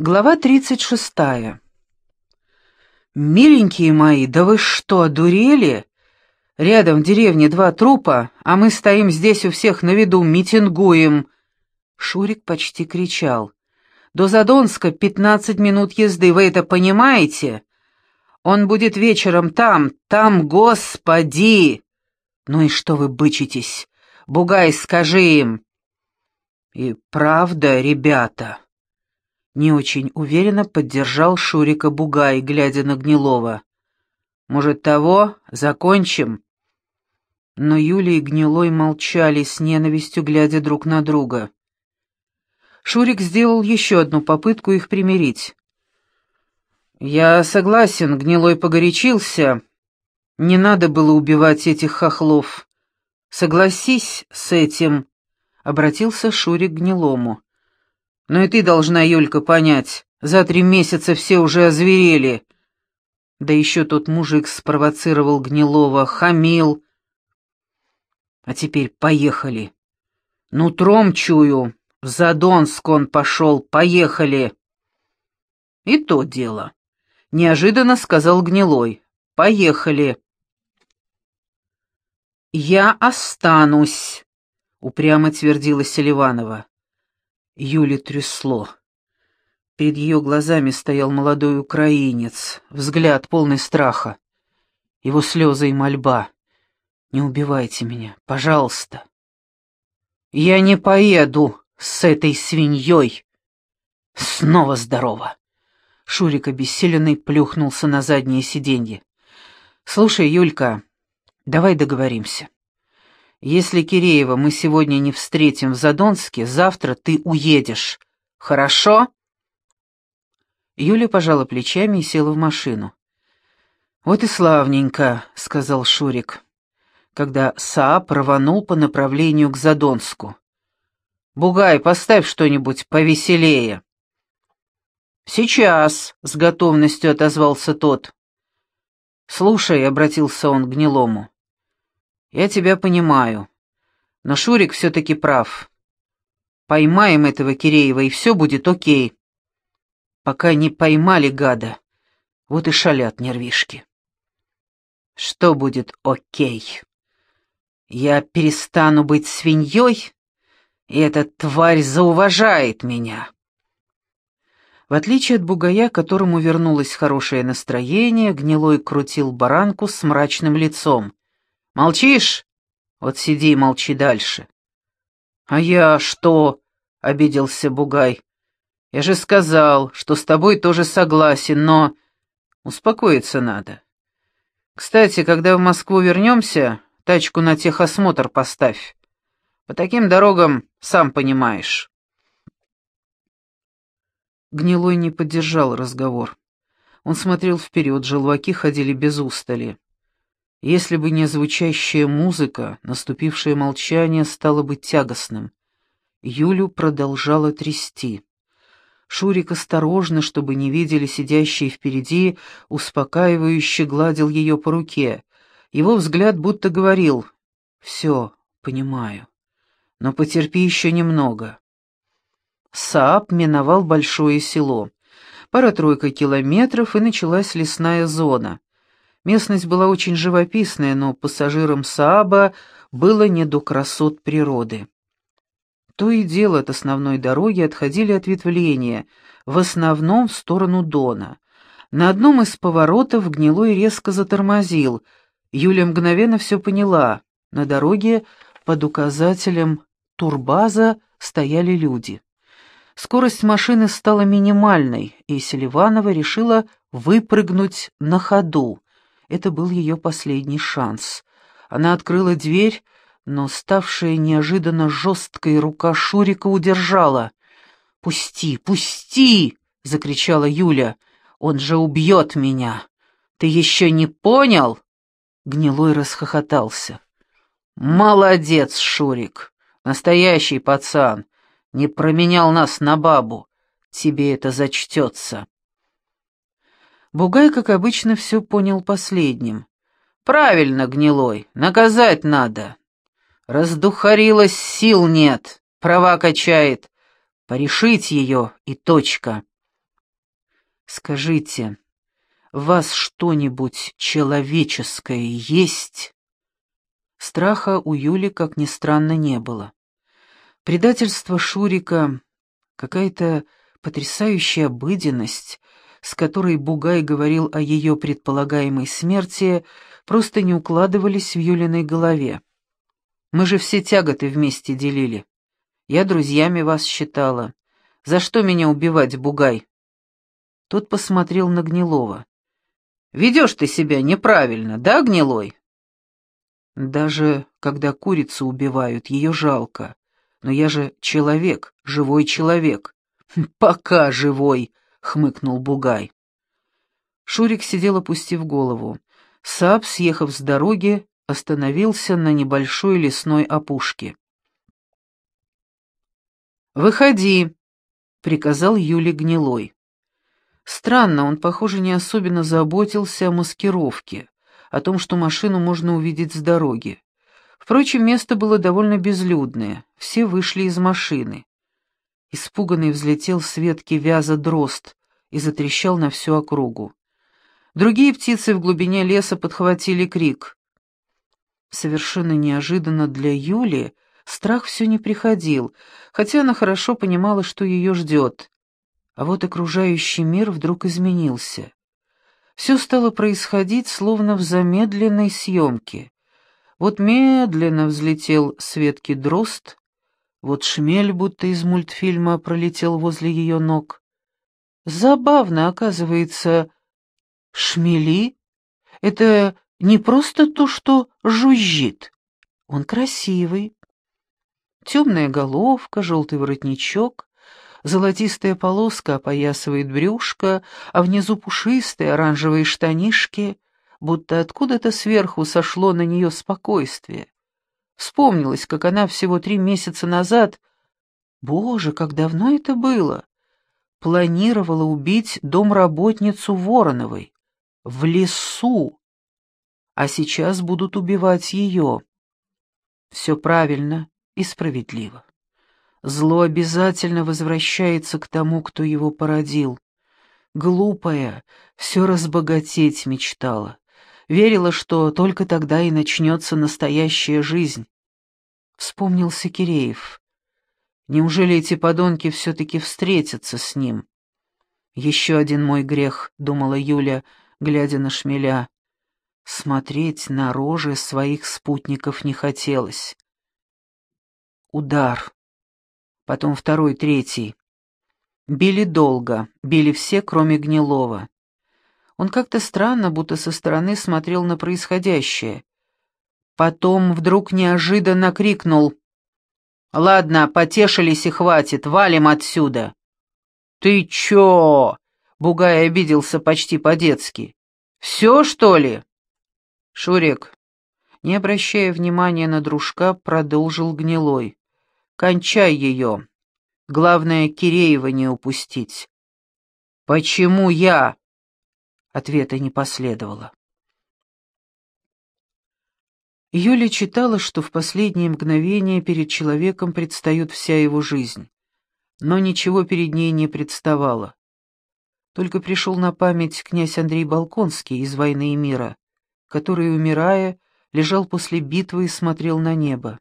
Глава тридцать шестая. «Миленькие мои, да вы что, одурели? Рядом в деревне два трупа, а мы стоим здесь у всех на виду, митингуем!» Шурик почти кричал. «До Задонска пятнадцать минут езды, вы это понимаете? Он будет вечером там, там, господи!» «Ну и что вы бычитесь? Бугай, скажи им!» «И правда, ребята!» Не очень уверенно поддержал Шурика Бугай, глядя на Гнилова. «Может, того? Закончим?» Но Юля и Гнилой молчали с ненавистью, глядя друг на друга. Шурик сделал еще одну попытку их примирить. «Я согласен, Гнилой погорячился. Не надо было убивать этих хохлов. Согласись с этим», — обратился Шурик к Гнилому. Но и ты должна, Юлька, понять, за три месяца все уже озверели. Да еще тот мужик спровоцировал Гнилова, хамил. А теперь поехали. Нутром чую, в Задонск он пошел, поехали. И то дело. Неожиданно сказал Гнилой. Поехали. «Я останусь», — упрямо твердила Селиванова. Юли трясло. Перед ее глазами стоял молодой украинец, взгляд полный страха. Его слезы и мольба. «Не убивайте меня, пожалуйста». «Я не поеду с этой свиньей». Снова здорово. Шурик обессиленный плюхнулся на заднее сиденье. «Слушай, Юлька, давай договоримся. Если Киреева мы сегодня не встретим в Задонске, завтра ты уедешь. Хорошо?» Юля пожала плечами и села в машину. «Вот и славненько», — сказал Шурик, когда Саап рванул по направлению к Задонску. «Бугай, поставь что-нибудь повеселее». «Сейчас», — с готовностью отозвался тот. «Слушай», — обратился он к гнилому, я тебя понимаю. Но Шурик все-таки прав. Поймаем этого Киреева, и все будет окей. Пока не поймали гада, вот и шалят нервишки. Что будет окей? Я перестану быть свиньей, и эта тварь зауважает меня. В отличие от бугая, которому вернулось хорошее настроение, гнилой крутил баранку с мрачным лицом. Молчишь? Вот сиди и молчи дальше. А я что? обиделся Бугай. Я же сказал, что с тобой тоже согласен, но успокоиться надо. Кстати, когда в Москву вернемся, тачку на техосмотр поставь. По таким дорогам, сам понимаешь. Гнилой не поддержал разговор. Он смотрел вперед, желваки ходили без устали. Если бы не звучащая музыка, наступившее молчание стало бы тягостным. Юлю продолжало трясти. Шурик осторожно, чтобы не видели сидящие впереди, успокаивающе гладил ее по руке. Его взгляд будто говорил «Все, понимаю, но потерпи еще немного». Саап миновал большое село. Пара-тройка километров, и началась лесная зона. Местность была очень живописная, но пассажирам Сааба было не до красот природы. То и дело от основной дороги отходили ответвления, в основном в сторону Дона. На одном из поворотов гнилой резко затормозил. Юля мгновенно все поняла. На дороге под указателем «Турбаза» стояли люди. Скорость машины стала минимальной, и Селиванова решила выпрыгнуть на ходу. Это был ее последний шанс. Она открыла дверь, но ставшая неожиданно жесткой рука Шурика удержала. «Пусти, пусти!» — закричала Юля. «Он же убьет меня! Ты еще не понял?» Гнилой расхохотался. «Молодец, Шурик! Настоящий пацан! Не променял нас на бабу! Тебе это зачтется!» Бугай, как обычно, все понял последним. «Правильно, гнилой, наказать надо. Раздухарилась, сил нет, права качает. Порешить ее и точка». Скажите, вас что-нибудь человеческое есть?» Страха у Юли, как ни странно, не было. Предательство Шурика, какая-то потрясающая обыденность, с которой Бугай говорил о ее предполагаемой смерти, просто не укладывались в Юлиной голове. «Мы же все тяготы вместе делили. Я друзьями вас считала. За что меня убивать, Бугай?» Тот посмотрел на Гнилова. «Ведешь ты себя неправильно, да, Гнилой?» «Даже когда курицу убивают, ее жалко. Но я же человек, живой человек». «Пока живой», — хмыкнул Бугай. Шурик сидел, опустив голову. Сап, съехав с дороги, остановился на небольшой лесной опушке. «Выходи», — приказал Юле Гнилой. Странно, он, похоже, не особенно заботился о маскировке, о том, что машину можно увидеть с дороги. Впрочем, место было довольно безлюдное, все вышли из машины. Испуганный взлетел с ветки вяза дрозд и затрещал на всю округу. Другие птицы в глубине леса подхватили крик. Совершенно неожиданно для Юли страх все не приходил, хотя она хорошо понимала, что ее ждет. А вот окружающий мир вдруг изменился. Все стало происходить словно в замедленной съемке. Вот медленно взлетел с ветки дрозд, вот шмель будто из мультфильма пролетел возле ее ног. Забавно, оказывается, шмели — это не просто то, что жужжит. Он красивый. Темная головка, желтый воротничок, золотистая полоска опоясывает брюшко, а внизу пушистые оранжевые штанишки, будто откуда-то сверху сошло на нее спокойствие. Вспомнилось, как она всего три месяца назад, боже, как давно это было, планировала убить домработницу Вороновой в лесу, а сейчас будут убивать ее. Все правильно и справедливо. Зло обязательно возвращается к тому, кто его породил. Глупая, все разбогатеть мечтала верила, что только тогда и начнется настоящая жизнь. Вспомнился Киреев. Неужели эти подонки все-таки встретятся с ним? Еще один мой грех, думала Юля, глядя на шмеля. Смотреть на рожи своих спутников не хотелось. Удар. Потом второй, третий. Били долго, били все, кроме Гнилова. Он как-то странно, будто со стороны смотрел на происходящее. Потом вдруг неожиданно крикнул. «Ладно, потешились и хватит, валим отсюда!» «Ты чё?» — Бугай обиделся почти по-детски. «Все, что ли?» Шурик, не обращая внимания на дружка, продолжил гнилой. «Кончай ее. Главное, Киреева не упустить». «Почему я?» Ответа не последовало. Юля читала, что в последние мгновения перед человеком предстает вся его жизнь, но ничего перед ней не представало. Только пришел на память князь Андрей Балконский из «Войны и мира», который, умирая, лежал после битвы и смотрел на небо.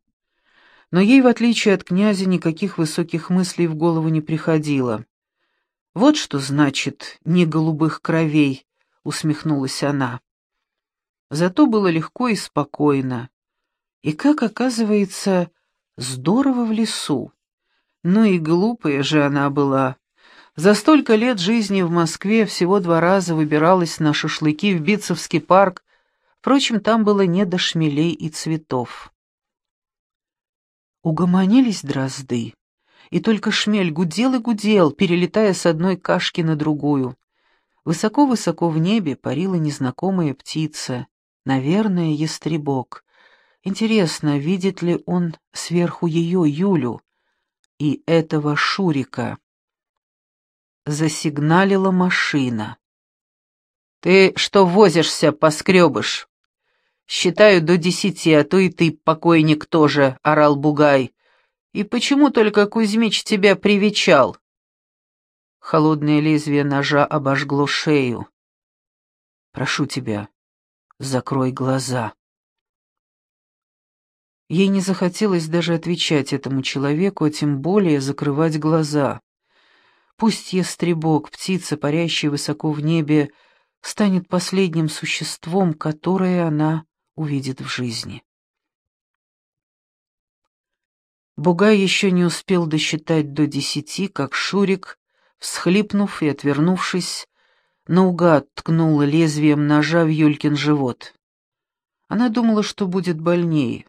Но ей, в отличие от князя, никаких высоких мыслей в голову не приходило. Вот что значит «не голубых кровей», усмехнулась она. Зато было легко и спокойно. И как оказывается, здорово в лесу. Ну и глупая же она была. За столько лет жизни в Москве всего два раза выбиралась на шашлыки в Битцевский парк, впрочем, там было не до шмелей и цветов. Угомонились дрозды, и только шмель гудел и гудел, перелетая с одной кашки на другую. Высоко-высоко в небе парила незнакомая птица, наверное, ястребок. Интересно, видит ли он сверху ее, Юлю, и этого Шурика? Засигналила машина. «Ты что возишься, поскребыш?» «Считаю до десяти, а то и ты, покойник, тоже», — орал Бугай. «И почему только Кузьмич тебя привечал?» Холодное лезвие ножа обожгло шею. «Прошу тебя, закрой глаза». Ей не захотелось даже отвечать этому человеку, а тем более закрывать глаза. Пусть ястребок, птица, парящая высоко в небе, станет последним существом, которое она увидит в жизни. Бугай еще не успел досчитать до десяти, как Шурик, всхлипнув и отвернувшись, наугад ткнул лезвием ножа в Юлькин живот. Она думала, что будет больнее.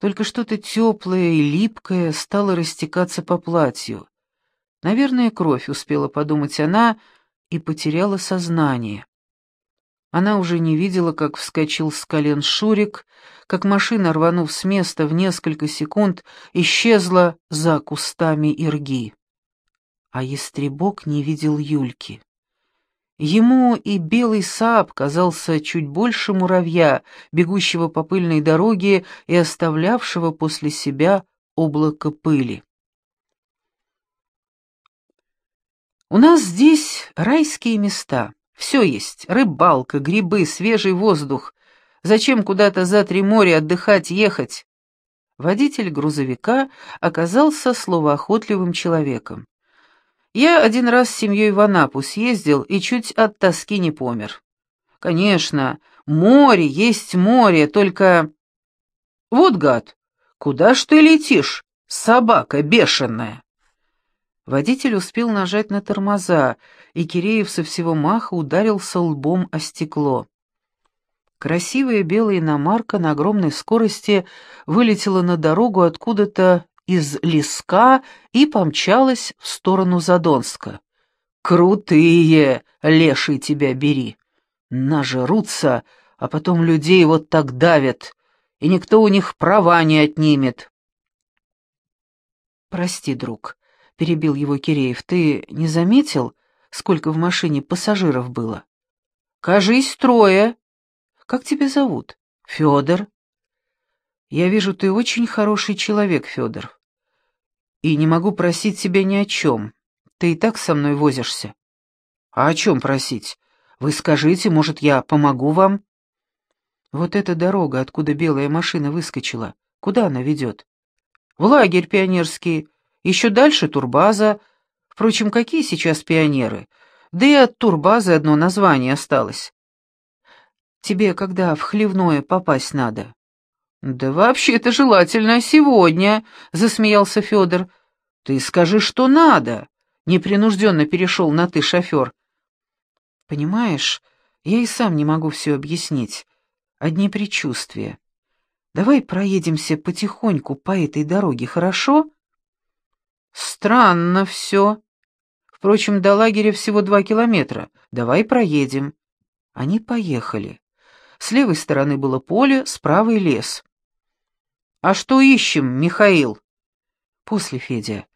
Только что-то теплое и липкое стало растекаться по платью. Наверное, кровь, успела подумать она, и потеряла сознание. Она уже не видела, как вскочил с колен Шурик, как машина, рванув с места в несколько секунд, исчезла за кустами ирги. А ястребок не видел Юльки. Ему и белый сап казался чуть больше муравья, бегущего по пыльной дороге и оставлявшего после себя облако пыли. У нас здесь райские места. Все есть. Рыбалка, грибы, свежий воздух. Зачем куда-то за три моря отдыхать ехать? Водитель грузовика оказался словоохотливым человеком. Я один раз с семьей в Анапу съездил и чуть от тоски не помер. Конечно, море есть море, только... Вот гад, куда ж ты летишь, собака бешеная? Водитель успел нажать на тормоза, и Киреев со всего маха ударился лбом о стекло. Красивая белая иномарка на огромной скорости вылетела на дорогу откуда-то из леска и помчалась в сторону Задонска. «Крутые, леший тебя бери! Нажрутся, а потом людей вот так давят, и никто у них права не отнимет». «Прости, друг», — перебил его Киреев, — «ты не заметил, сколько в машине пассажиров было?» «Кажись, трое. Как тебя зовут?» «Федор». «Я вижу, ты очень хороший человек, Федор и не могу просить тебя ни о чем. Ты и так со мной возишься». «А о чем просить? Вы скажите, может, я помогу вам?» «Вот эта дорога, откуда белая машина выскочила, куда она ведет?» «В лагерь пионерский. Еще дальше турбаза. Впрочем, какие сейчас пионеры? Да и от турбазы одно название осталось». «Тебе когда в хлевное попасть надо?» «Да вообще-то желательно сегодня», — засмеялся Федор. «Ты скажи, что надо», — непринужденно перешел на «ты» шофер. «Понимаешь, я и сам не могу все объяснить. Одни предчувствия. Давай проедемся потихоньку по этой дороге, хорошо?» «Странно все. Впрочем, до лагеря всего два километра. Давай проедем». Они поехали. С левой стороны было поле, с правой — лес. «А что ищем, Михаил?» «После, Федя.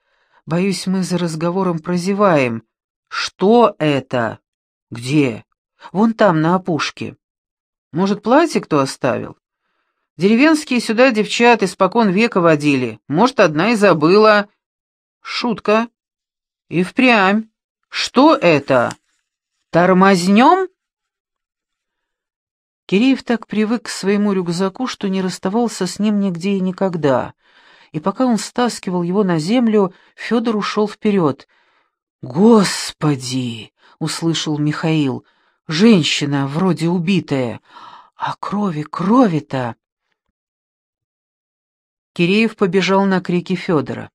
Боюсь, мы за разговором прозеваем. Что это? Где? Вон там, на опушке. Может, платье кто оставил? Деревенские сюда девчат испокон века водили. Может, одна и забыла. Шутка. И впрямь. Что это? Тормознем?» Киреев так привык к своему рюкзаку, что не расставался с ним нигде и никогда. И пока он стаскивал его на землю, Федор ушел вперед. «Господи!» — услышал Михаил. «Женщина, вроде убитая. А крови, крови-то!» Киреев побежал на крики Федора.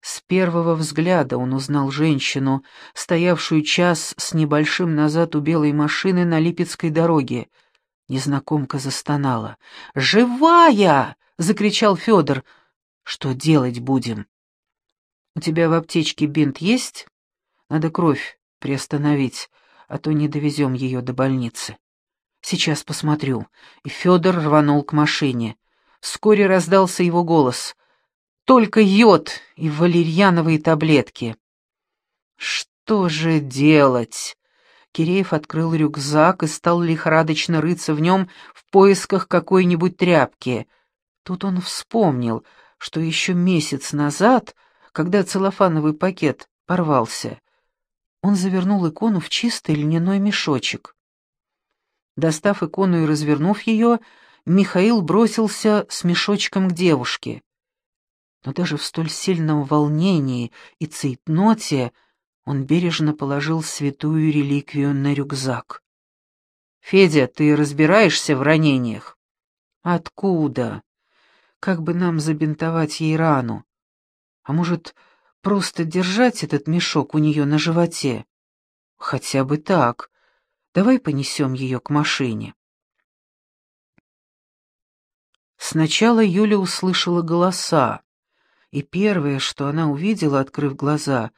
С первого взгляда он узнал женщину, стоявшую час с небольшим назад у белой машины на Липецкой дороге — Незнакомка застонала. «Живая!» — закричал Федор. «Что делать будем?» «У тебя в аптечке бинт есть? Надо кровь приостановить, а то не довезем ее до больницы. Сейчас посмотрю». И Федор рванул к машине. Вскоре раздался его голос. «Только йод и валерьяновые таблетки». «Что же делать?» Киреев открыл рюкзак и стал лихорадочно рыться в нем в поисках какой-нибудь тряпки. Тут он вспомнил, что еще месяц назад, когда целлофановый пакет порвался, Он завернул икону в чистый льняной мешочек. Достав икону и развернув ее, Михаил бросился с мешочком к девушке. Но даже в столь сильном волнении и цейтноте он бережно положил святую реликвию на рюкзак. «Федя, ты разбираешься в ранениях?» «Откуда? Как бы нам забинтовать ей рану? А может, просто держать этот мешок у нее на животе? Хотя бы так. Давай понесем ее к машине». Сначала Юля услышала голоса, и первое, что она увидела, открыв глаза,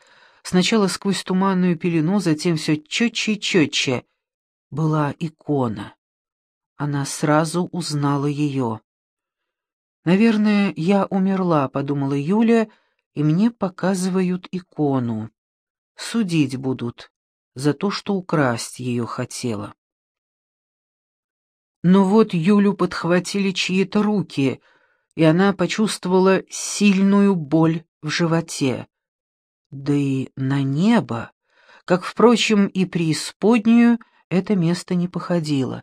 сначала сквозь туманную пелену, затем все четче и четче, была икона. Она сразу узнала ее. «Наверное, я умерла», — подумала Юля, — «и мне показывают икону. Судить будут за то, что украсть ее хотела». Но вот Юлю подхватили чьи-то руки, и она почувствовала сильную боль в животе. Да и на небо, как, впрочем, и преисподнюю, это место не походило.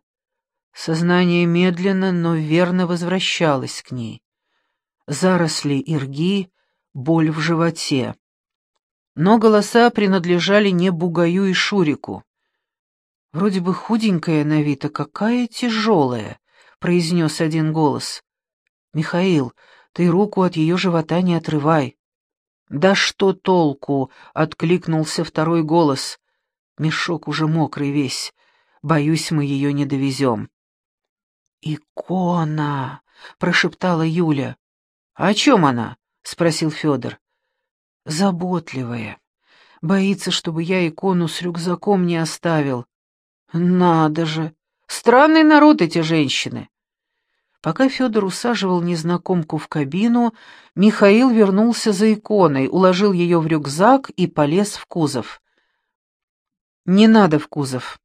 Сознание медленно, но верно возвращалось к ней. Заросли ирги, боль в животе. Но голоса принадлежали не Бугаю и Шурику. «Вроде бы худенькая на вид, а какая тяжелая», — произнес один голос. «Михаил, ты руку от ее живота не отрывай». «Да что толку?» — откликнулся второй голос. «Мешок уже мокрый весь. Боюсь, мы ее не довезем». «Икона!» — прошептала Юля. «О чем она?» — спросил Федор. «Заботливая. Боится, чтобы я икону с рюкзаком не оставил. Надо же! Странный народ эти женщины!» Пока Федор усаживал незнакомку в кабину, Михаил вернулся за иконой, уложил ее в рюкзак и полез в кузов. «Не надо в кузов.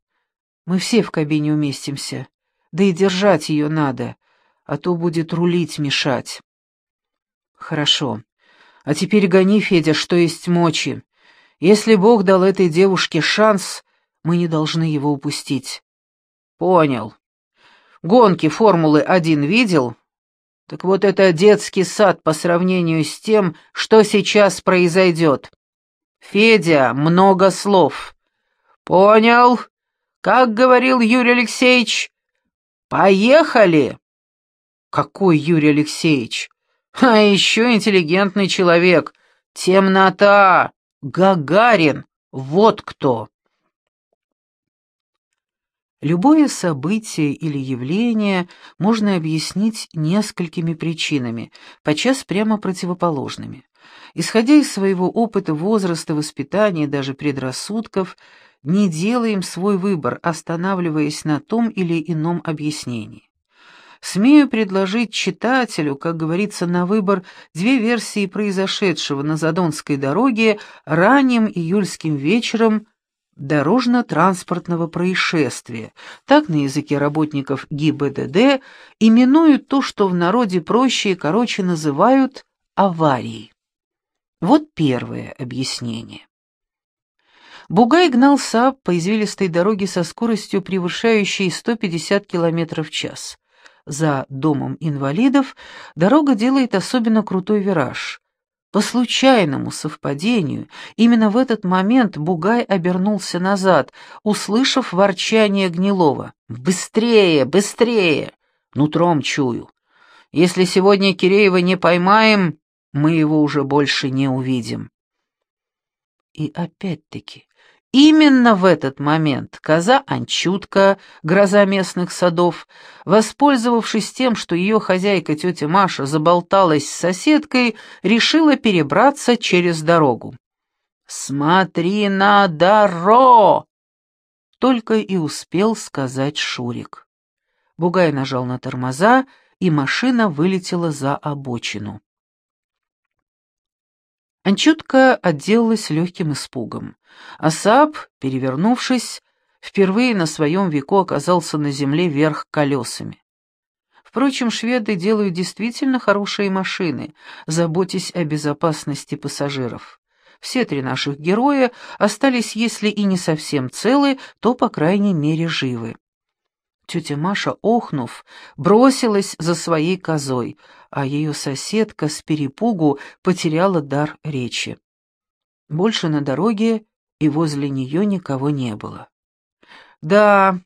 Мы все в кабине уместимся. Да и держать ее надо, а то будет рулить мешать». «Хорошо. А теперь гони, Федя, что есть мочи. Если Бог дал этой девушке шанс, мы не должны его упустить». «Понял. Гонки Формулы-1 видел? Так вот это детский сад по сравнению с тем, что сейчас произойдет. Федя, много слов. Понял? Как говорил Юрий Алексеевич, поехали. Какой Юрий Алексеевич? А еще интеллигентный человек. Темнота. Гагарин. Вот кто. Любое событие или явление можно объяснить несколькими причинами, подчас прямо противоположными. Исходя из своего опыта, возраста, воспитания даже предрассудков, не делаем свой выбор, останавливаясь на том или ином объяснении. Смею предложить читателю, как говорится, на выбор две версии произошедшего на Задонской дороге ранним июльским вечером дорожно-транспортного происшествия. Так на языке работников ГИБДД именуют то, что в народе проще и короче называют аварией. Вот первое объяснение. Бугай гнал Saab по извилистой дороге со скоростью, превышающей 150 км в час. За домом инвалидов дорога делает особенно крутой вираж. По случайному совпадению, именно в этот момент Бугай обернулся назад, услышав ворчание Гнилова. «Быстрее, быстрее!» Нутром чую. «Если сегодня Киреева не поймаем, мы его уже больше не увидим». И опять-таки, Именно в этот момент коза Анчутка, гроза местных садов, воспользовавшись тем, что ее хозяйка тетя Маша заболталась с соседкой, решила перебраться через дорогу. «Смотри на дорогу!» Только и успел сказать Шурик. Бугай нажал на тормоза, и машина вылетела за обочину. Анчутка отделалась легким испугом. Асап, перевернувшись, впервые на своем веку оказался на земле вверх колесами. Впрочем, шведы делают действительно хорошие машины, заботясь о безопасности пассажиров. все три наших героя остались, если и не совсем целы, то, по крайней мере, живы. Тетя Маша, охнув, бросилась за своей козой, а ее соседка с перепугу потеряла дар речи. Больше на дороге и возле нее никого не было. Да,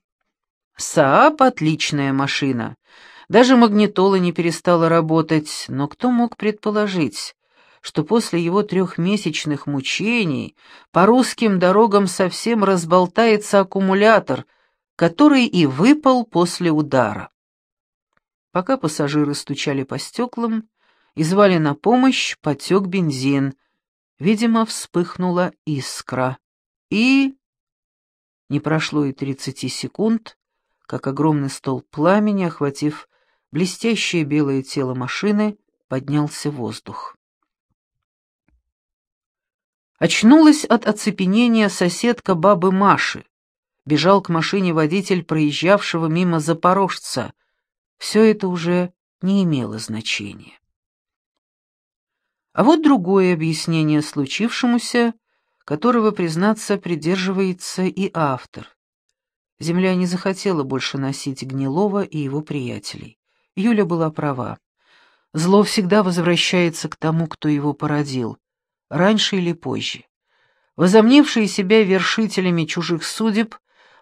Саап — отличная машина. Даже магнитола не перестала работать, но кто мог предположить, что после его трехмесячных мучений по русским дорогам совсем разболтается аккумулятор, который и выпал после удара. Пока пассажиры стучали по стеклам и звали на помощь, потек бензин. Видимо, вспыхнула искра. И... Не прошло и тридцати секунд, как огромный стол пламени, охватив блестящее белое тело машины, поднялся воздух. Очнулась от оцепенения соседка бабы Маши. Бежал к машине водитель проезжавшего мимо запорожца. Все это уже не имело значения. А вот другое объяснение случившемуся, которого, признаться, придерживается и автор. Земля не захотела больше носить Гнилова и его приятелей. Юля была права. Зло всегда возвращается к тому, кто его породил раньше или позже. Возомнившие себя вершителями чужих судеб,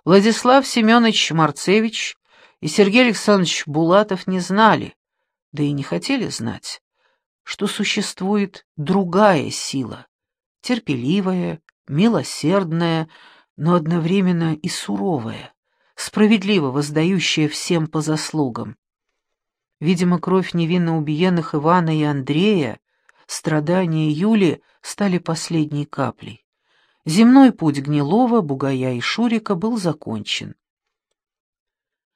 Владислав Семенович Марцевич и Сергей Александрович Булатов не знали, да и не хотели знать, что существует другая сила, терпеливая, милосердная, но одновременно и суровая, справедливо воздающая всем по заслугам. Видимо, кровь невинно убиенных Ивана и Андрея страдания Юли стали последней каплей. Земной путь Гнилова, Бугая и Шурика был закончен.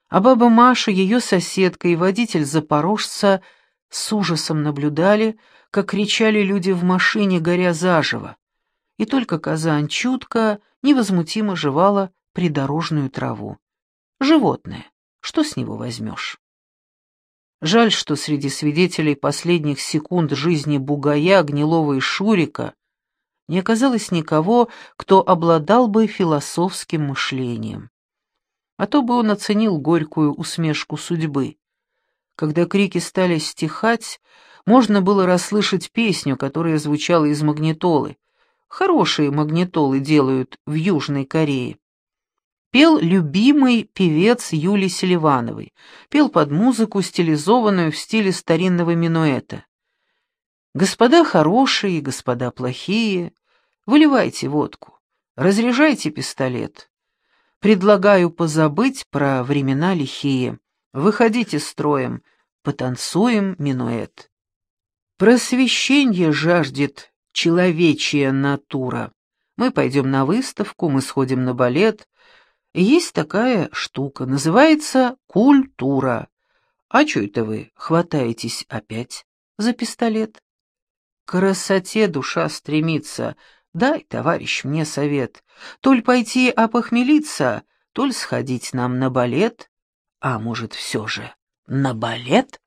А баба Маша, ее соседка и водитель запорожца с ужасом наблюдали, как кричали люди в машине, горя заживо, и только Казань чутко, невозмутимо жевала придорожную траву. Животное, что с него возьмешь? Жаль, что среди свидетелей последних секунд жизни Бугая, Гнилова и Шурика не оказалось никого, кто обладал бы философским мышлением. А то бы он оценил горькую усмешку судьбы. Когда крики стали стихать, можно было расслышать песню, которая звучала из магнитолы. Хорошие магнитолы делают в Южной Корее пел любимый певец Юли Селивановой, пел под музыку, стилизованную в стиле старинного минуэта. «Господа хорошие, господа плохие, выливайте водку, разряжайте пистолет. Предлагаю позабыть про времена лихие. Выходите строем, потанцуем минуэт. Просвещение жаждет человечья натура. Мы пойдем на выставку, мы сходим на балет, есть такая штука, называется культура. А чё это вы хватаетесь опять за пистолет? К красоте душа стремится. Дай, товарищ, мне совет. Толь пойти опохмелиться, толь сходить нам на балет. А может, все же на балет?